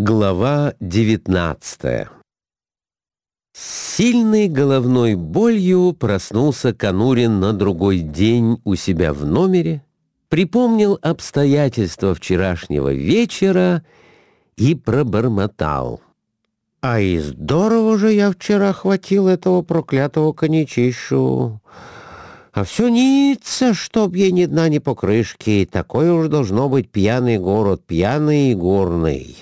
Глава 19 С сильной головной болью проснулся Конурин на другой день у себя в номере, припомнил обстоятельства вчерашнего вечера и пробормотал. «А и здорово же я вчера хватил этого проклятого коньячищу!» А все нится, чтоб ей ни дна, ни покрышки. Такой уж должно быть пьяный город, пьяный и горный.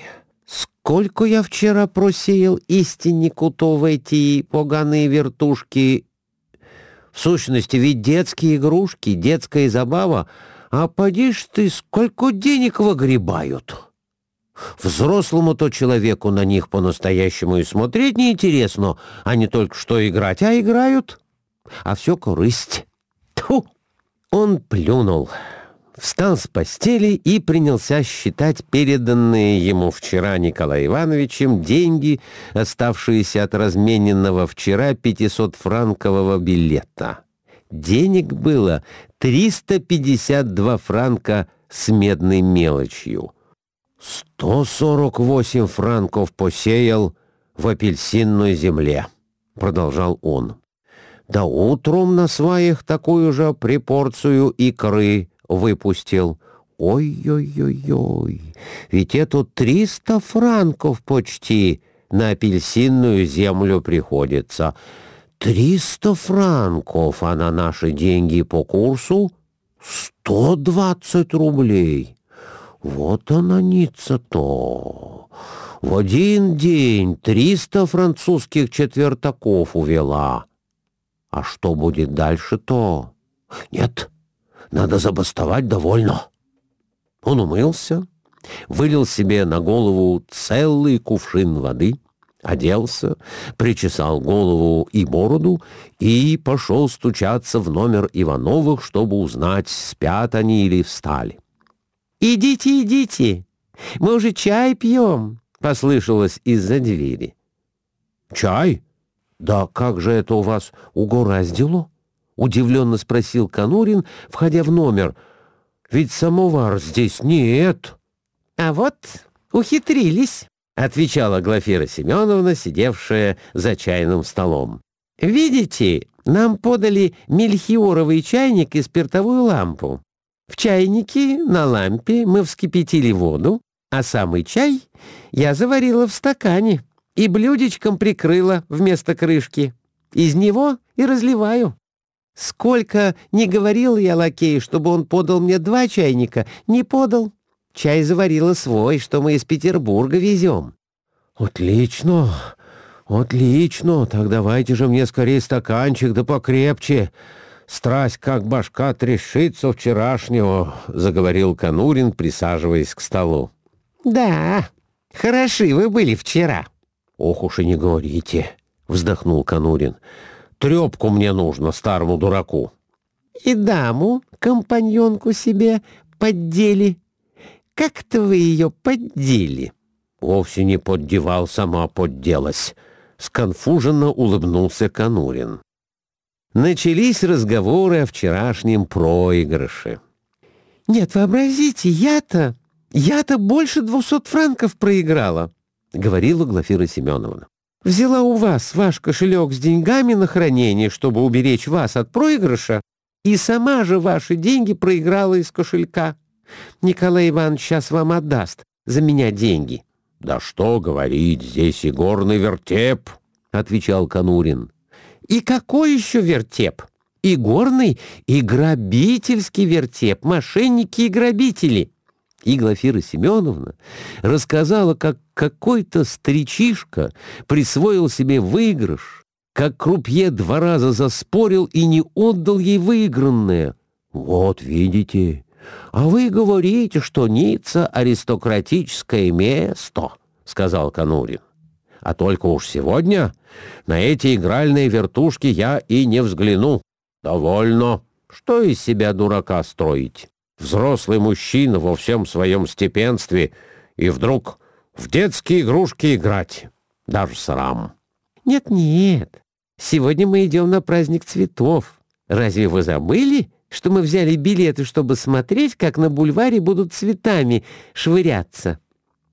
Сколько я вчера просеял истиннику то в эти поганые вертушки. В сущности, ведь детские игрушки, детская забава, а поди ж ты, сколько денег выгребают. Взрослому-то человеку на них по-настоящему и смотреть неинтересно, а не только что играть, а играют. А все корысть. Тьфу! Он плюнул, встал с постели и принялся считать переданные ему вчера Николаем Ивановичем деньги, оставшиеся от размененного вчера 500-франкового билета. Денег было 352 франка с медной мелочью. 148 франков посеял в апельсинной земле, продолжал он да утром на сваях такую же припорцию икры выпустил. Ой-ой-ой-ой, ведь это триста франков почти на апельсинную землю приходится. Триста франков, а на наши деньги по курсу сто двадцать рублей. Вот она ница-то. В один день триста французских четвертаков увела. А что будет дальше-то? Нет, надо забастовать довольно. Он умылся, вылил себе на голову целый кувшин воды, оделся, причесал голову и бороду и пошел стучаться в номер Ивановых, чтобы узнать, спят они или встали. «Идите, идите, мы уже чай пьем», — послышалось из-за двери. «Чай?» «Да как же это у вас угораздило?» — удивленно спросил Конурин, входя в номер. «Ведь самовар здесь нет». «А вот ухитрились», — отвечала Глафира Семеновна, сидевшая за чайным столом. «Видите, нам подали мельхиоровый чайник и спиртовую лампу. В чайнике на лампе мы вскипятили воду, а самый чай я заварила в стакане» и блюдечком прикрыла вместо крышки. Из него и разливаю. Сколько не говорил я лакею, чтобы он подал мне два чайника, не подал. Чай заварила свой, что мы из Петербурга везем. Отлично, отлично. Так давайте же мне скорее стаканчик, да покрепче. Страсть, как башка трешится вчерашнего, заговорил Конурин, присаживаясь к столу. Да, хороши вы были вчера. «Ох уж и не говорите», — вздохнул Конурин. «Трепку мне нужно, старому дураку». «И даму, компаньонку себе, поддели. Как-то вы ее поддели?» «Вовсе не поддевал, сама подделась», — сконфуженно улыбнулся Конурин. Начались разговоры о вчерашнем проигрыше. «Нет, вообразите, я-то, я-то больше двухсот франков проиграла. — говорила Глафира Семеновна. «Взяла у вас ваш кошелек с деньгами на хранение, чтобы уберечь вас от проигрыша, и сама же ваши деньги проиграла из кошелька. Николай Иванович сейчас вам отдаст за меня деньги». «Да что говорить, здесь и горный вертеп», — отвечал Конурин. «И какой еще вертеп? И горный, и грабительский вертеп, мошенники и грабители» и Глафира Семеновна рассказала, как какой-то старичишка присвоил себе выигрыш, как крупье два раза заспорил и не отдал ей выигранное. «Вот видите, а вы говорите, что Ницца — аристократическое место», — сказал Конурин. «А только уж сегодня на эти игральные вертушки я и не взгляну. Довольно. Что из себя дурака строить?» Взрослый мужчина во всем своем степенстве, и вдруг в детские игрушки играть. Даже срам. Нет-нет, сегодня мы идем на праздник цветов. Разве вы забыли, что мы взяли билеты, чтобы смотреть, как на бульваре будут цветами швыряться?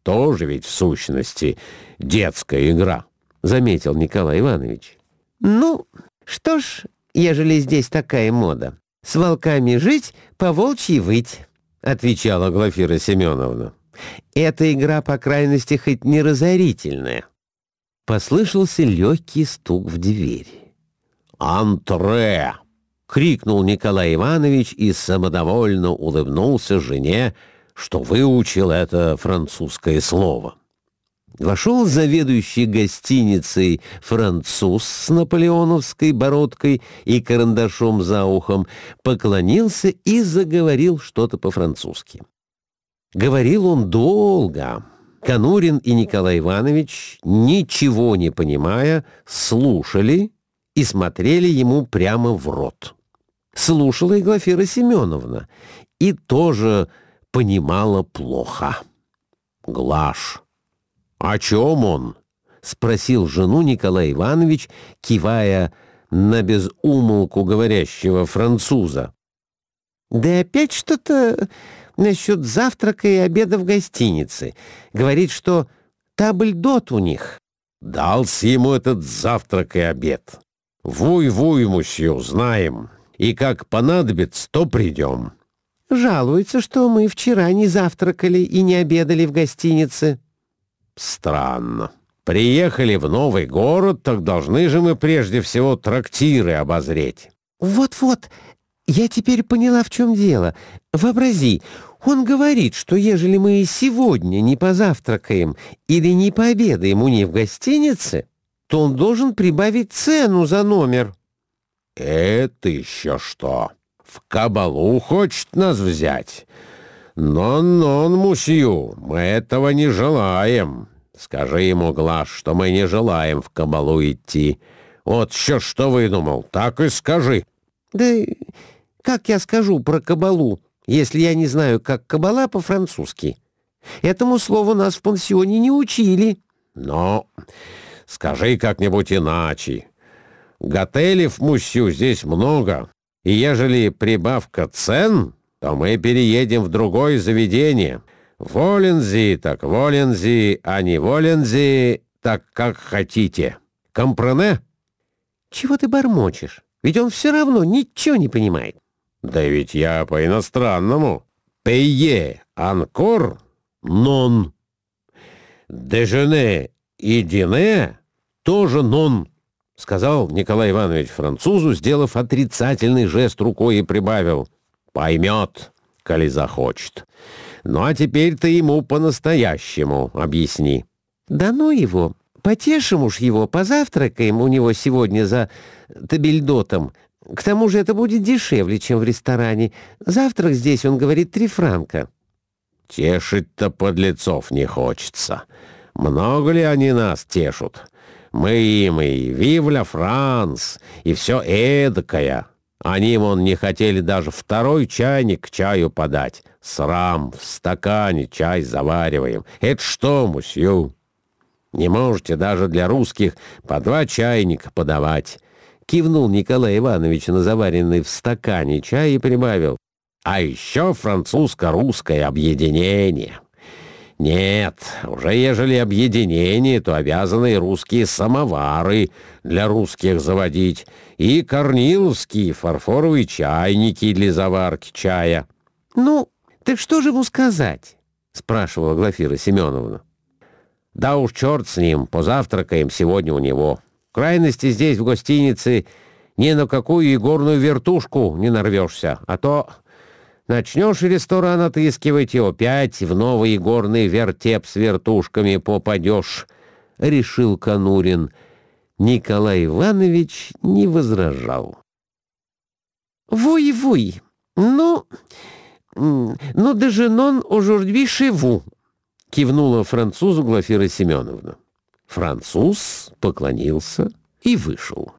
тоже ведь в сущности детская игра, заметил Николай Иванович. Ну, что ж, ежели здесь такая мода, с волками жить, по волчьи выть, отвечала Глафира Семеновна. Эта игра, по крайности, хоть не разорительная. Послышался легкий стук в двери. «Антре!» — крикнул Николай Иванович и самодовольно улыбнулся жене, что выучил это французское слово. Вошел заведующий гостиницей француз с наполеоновской бородкой и карандашом за ухом, поклонился и заговорил что-то по-французски. Говорил он долго. Конурин и Николай Иванович, ничего не понимая, слушали и смотрели ему прямо в рот. Слушала и Глафира Семеновна, и тоже понимала плохо. «Глаш, о чем он?» — спросил жену Николай Иванович, кивая на безумолку говорящего француза. «Да опять что-то насчет завтрака и обеда в гостинице. Говорит, что табльдот у них». «Дался ему этот завтрак и обед. Вуй-вуй, мусью, знаем. И как понадобится, то придем». «Жалуется, что мы вчера не завтракали и не обедали в гостинице». «Странно. Приехали в новый город, так должны же мы прежде всего трактиры обозреть». «Вот-вот, я теперь поняла, в чем дело. Вообрази, он говорит, что ежели мы и сегодня не позавтракаем или не пообедаем у них в гостинице, то он должен прибавить цену за номер». «Это еще что? В кабалу хочет нас взять? Нон-нон, мусью, мы этого не желаем. Скажи ему, Глаш, что мы не желаем в кабалу идти. Вот еще что выдумал, так и скажи». «Да как я скажу про кабалу, если я не знаю, как кабала по-французски? Этому слову нас в пансионе не учили». «Но скажи как-нибудь иначе. Готелей в Мусю здесь много, и ежели прибавка цен, то мы переедем в другое заведение. Волензи так волензи, а не волензи так как хотите. Компрене?» «Чего ты бормочешь? Ведь он все равно ничего не понимает». Да ведь я по-иностранному. Пейе, анкор, нон. Дежене и дине тоже нон, сказал Николай Иванович французу, сделав отрицательный жест рукой и прибавил. Поймет, коли захочет. Ну а теперь ты ему по-настоящему объясни. Да ну его, потешим уж его, позавтракаем у него сегодня за табельдотом, к тому же это будет дешевле, чем в ресторане. Завтрак здесь, он говорит, три франка». «Тешить-то подлецов не хочется. Много ли они нас тешут? Мы им и «Вивля Франс», и все эдакое. Они, вон, не хотели даже второй чайник к чаю подать. Срам, в стакане чай завариваем. Это что, мусью? Не можете даже для русских по два чайника подавать. Кивнул Николай Иванович на заваренный в стакане чай и прибавил. А еще французско-русское объединение. Нет, уже ежели объединение, то обязаны русские самовары для русских заводить и корниловские фарфоровые чайники для заварки чая. «Ну, так что же ему сказать?» — спрашивала Глафира Семеновна. «Да уж черт с ним, позавтракаем сегодня у него крайности здесь, в гостинице, ни на какую игорную вертушку не нарвешься, а то начнешь ресторан отыскивать и опять в новый игорный вертеп с вертушками попадешь, — решил Конурин. Николай Иванович не возражал. «Вуй-вуй, ну, ну, даже нон chez vous», — кивнула французу Глафира Семеновна. Француз поклонился и вышел.